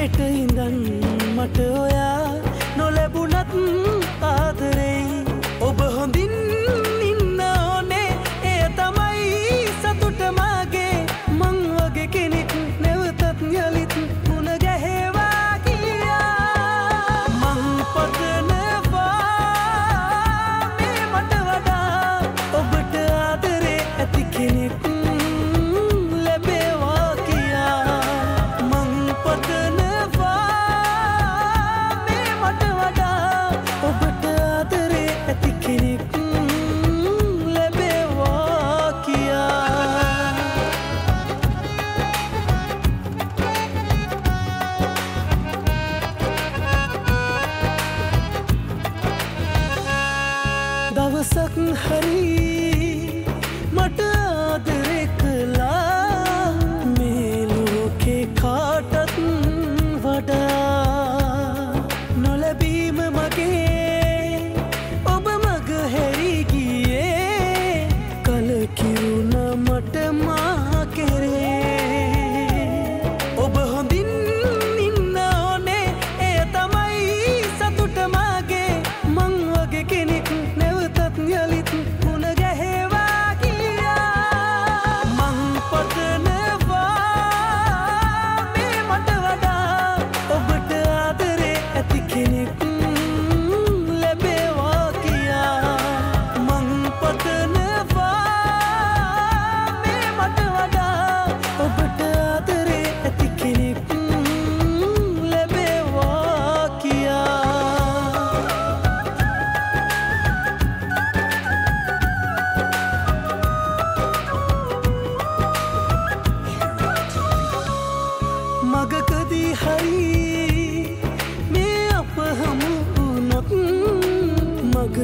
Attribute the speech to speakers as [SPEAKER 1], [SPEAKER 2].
[SPEAKER 1] කෙට ඉඳන් මට ඔයා مسكن حريق. යුවති හයි මේ අප හමු වනත් මග